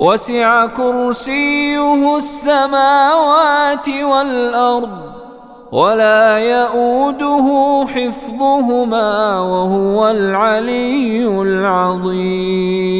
وسع كرسيه السماوات والأرض ولا يئوده حفظهما وهو العلي العظيم.